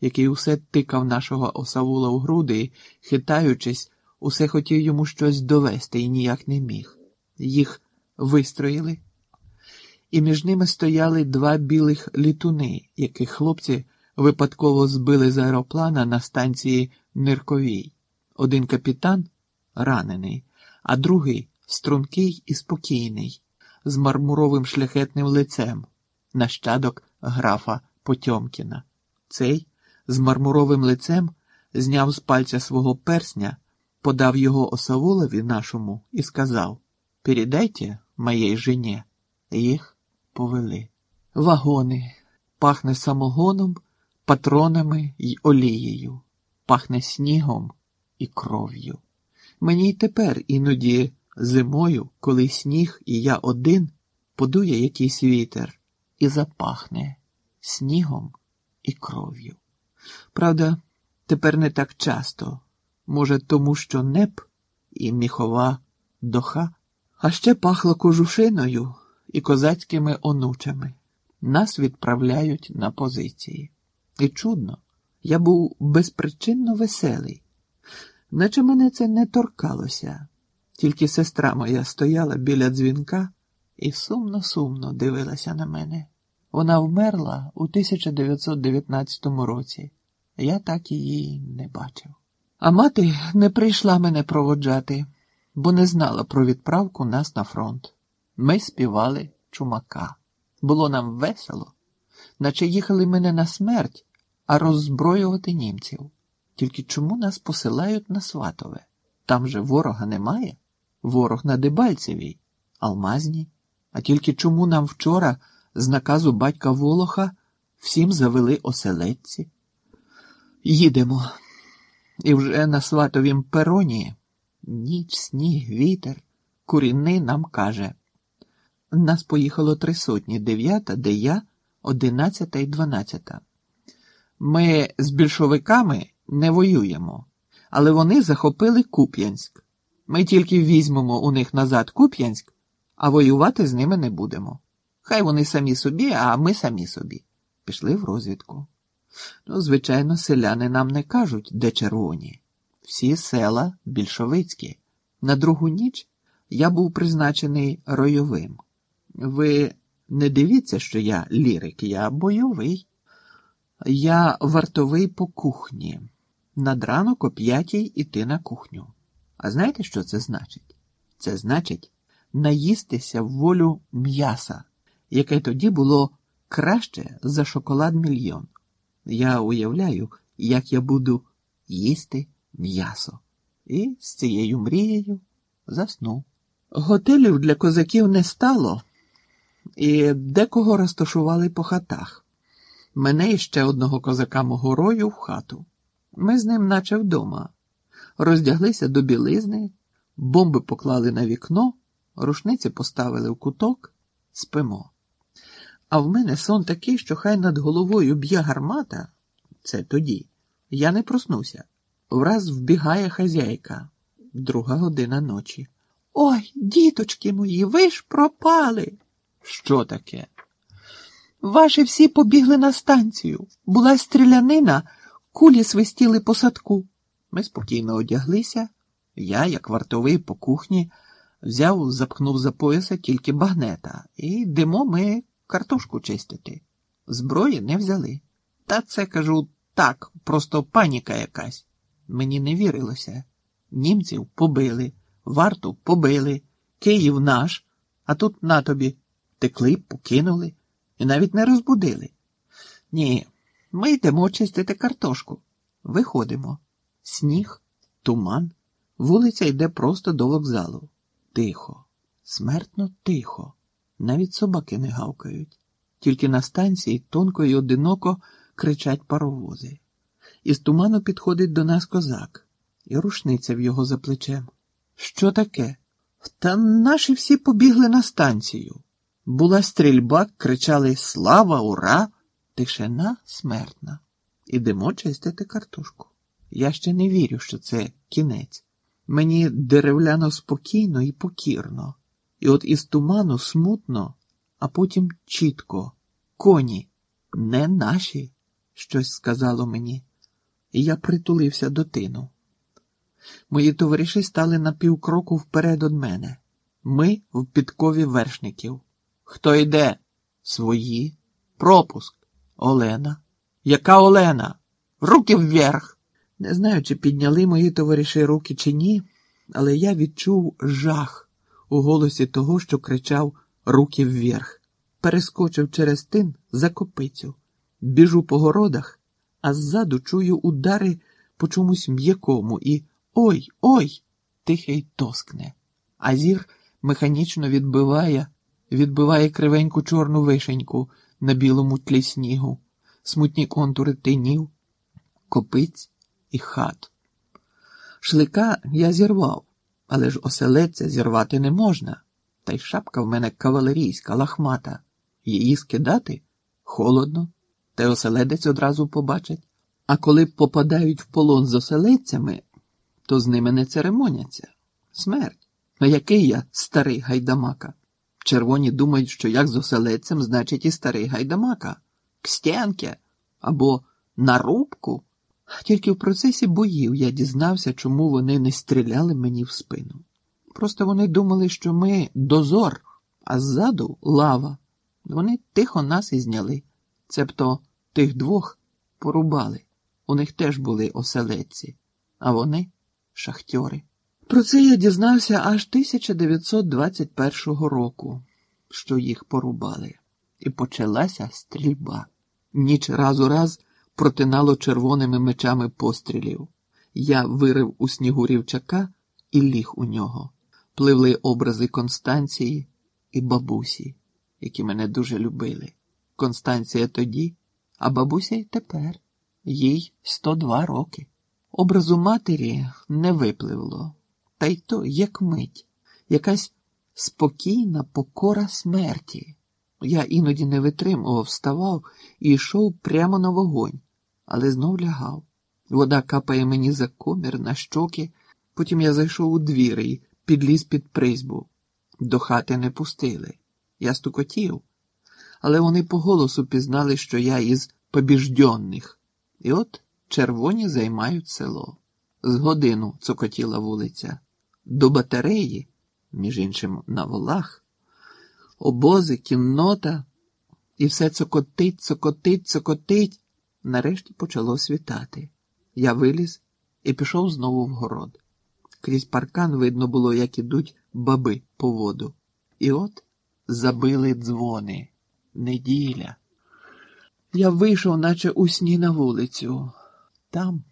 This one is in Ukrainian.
який усе тикав нашого осавула у груди хитаючись, усе хотів йому щось довести і ніяк не міг. Їх вистроїли, і між ними стояли два білих літуни, яких хлопці випадково збили з аероплана на станції Нирковій. Один капітан ранений, а другий стрункий і спокійний, з мармуровим шляхетним лицем, нащадок графа Потьомкіна. Цей з мармуровим лицем зняв з пальця свого персня, подав його осавулові нашому і сказав Передайте моїй жені. Їх повели. Вагони. Пахне самогоном, патронами й олією, пахне снігом і кров'ю. Мені й тепер іноді зимою, коли сніг і я один, подує якийсь вітер і запахне снігом і кров'ю. Правда, тепер не так часто, може, тому що неп і міхова доха, а ще пахло кожушиною і козацькими онучами. Нас відправляють на позиції. І чудно, я був безпричинно веселий, наче мене це не торкалося, тільки сестра моя стояла біля дзвінка і сумно-сумно дивилася на мене. Вона вмерла у 1919 році. Я так її не бачив. А мати не прийшла мене проводжати, бо не знала про відправку нас на фронт. Ми співали чумака. Було нам весело, наче їхали мене на смерть, а роззброювати німців. Тільки чому нас посилають на Сватове? Там же ворога немає, ворог на Дебальцевій, Алмазні. А тільки чому нам вчора з наказу батька Волоха всім завели оселедці? Їдемо. І вже на сватовім пероні ніч, сніг, вітер, куріни нам каже. Нас поїхало три сотні, дев'ята, де я, одинадцята і дванадцята. Ми з більшовиками не воюємо, але вони захопили Куп'янськ. Ми тільки візьмемо у них назад Куп'янськ, а воювати з ними не будемо. Хай вони самі собі, а ми самі собі. Пішли в розвідку. Ну, звичайно, селяни нам не кажуть, де червоні. Всі села більшовицькі. На другу ніч я був призначений ройовим. Ви не дивіться, що я лірик, я бойовий. Я вартовий по кухні. Над ранок о п'ятій іти на кухню. А знаєте, що це значить? Це значить наїстися в волю м'яса, яке тоді було краще за шоколад мільйон. Я уявляю, як я буду їсти м'ясо. І з цією мрією заснув. Готелів для козаків не стало, і декого розташували по хатах. Мене і ще одного козака мого рою в хату. Ми з ним, наче вдома, роздяглися до білизни, бомби поклали на вікно, рушниці поставили в куток, спимо. А в мене сон такий, що хай над головою б'є гармата, це тоді. Я не проснуся. Враз вбігає хазяйка, друга година ночі. Ой, діточки мої, ви ж пропали. Що таке? Ваші всі побігли на станцію. Була стрілянина, кулі свистіли по садку. Ми спокійно одяглися. Я, як вартовий по кухні, взяв, запхнув за пояса тільки багнета, і йдемо ми картошку чистити. Зброї не взяли. Та це кажу так, просто паніка якась. Мені не вірилося. Німців побили, варту побили, Київ наш, а тут на тобі текли, покинули і навіть не розбудили. Ні, ми йдемо чистити картошку. Виходимо. Сніг, туман, вулиця йде просто до вокзалу. Тихо, смертно тихо. Навіть собаки не гавкають. Тільки на станції тонко і одиноко кричать паровози. Із туману підходить до нас козак, і рушниця в його за плечем. Що таке? Та наші всі побігли на станцію. Була стрільба, кричали Слава, ура! Тишина смертна. Ідемо чистити картошку. Я ще не вірю, що це кінець. Мені деревляно спокійно і покірно. І от із туману смутно, а потім чітко. Коні не наші. щось сказало мені, і я притулився до тину. Мої товариші стали на півкроку вперед од мене. Ми в підкові вершників. Хто йде? Свої. Пропуск. Олена. Яка Олена? Руки вверх. Не знаю, чи підняли мої товариші руки, чи ні, але я відчув жах у голосі того, що кричав Руки вверх. Перескочив через тин за копицю, біжу по городах, а ззаду чую удари по чомусь м'якому і ой, ой, тихий тоскне. А зір механічно відбиває, відбиває кривеньку чорну вишеньку на білому тлі снігу, смутні контури тинів, копиць і хат. Шлика я зірвав, але ж оселедця зірвати не можна. Та й шапка в мене кавалерійська, лахмата. Її скидати холодно, й оселедець одразу побачить. А коли попадають в полон з оселедцями, то з ними не церемоняться. Смерть. На який я старий гайдамака? Червоні думають, що як з оселедцем, значить і старий гайдамака, к стянки або на рубку. Тільки в процесі боїв я дізнався, чому вони не стріляли мені в спину. Просто вони думали, що ми дозор, а ззаду лава. Вони тихо нас і зняли. Цебто тих двох порубали. У них теж були оселедці, а вони шахтьори. Про це я дізнався аж 1921 року, що їх порубали, і почалася стрільба. Ніч раз у раз протинало червоними мечами пострілів. Я вирив у снігу рівчака і ліг у нього. Пливли образи Констанції і бабусі, які мене дуже любили. Констанція тоді, а бабуся й тепер, їй 102 роки. Образу матері не випливло, та й то як мить, якась спокійна покора смерті. Я іноді не витримував, вставав і йшов прямо на вогонь, але знов лягав. Вода капає мені за комір на щоки, потім я зайшов у двір і підліз під призьбу. До хати не пустили. Я стукотів, але вони по голосу пізнали, що я із побіжденних. І от червоні займають село. З годину цокотіла вулиця. До батареї, між іншим, на волах, обози, кіннота, і все цокотить, цокотить, цокотить. Нарешті почало світати. Я виліз і пішов знову в город. Крізь паркан видно було, як ідуть баби по воду. І от забили дзвони. Неділя. Я вийшов, наче у сні на вулицю. Там,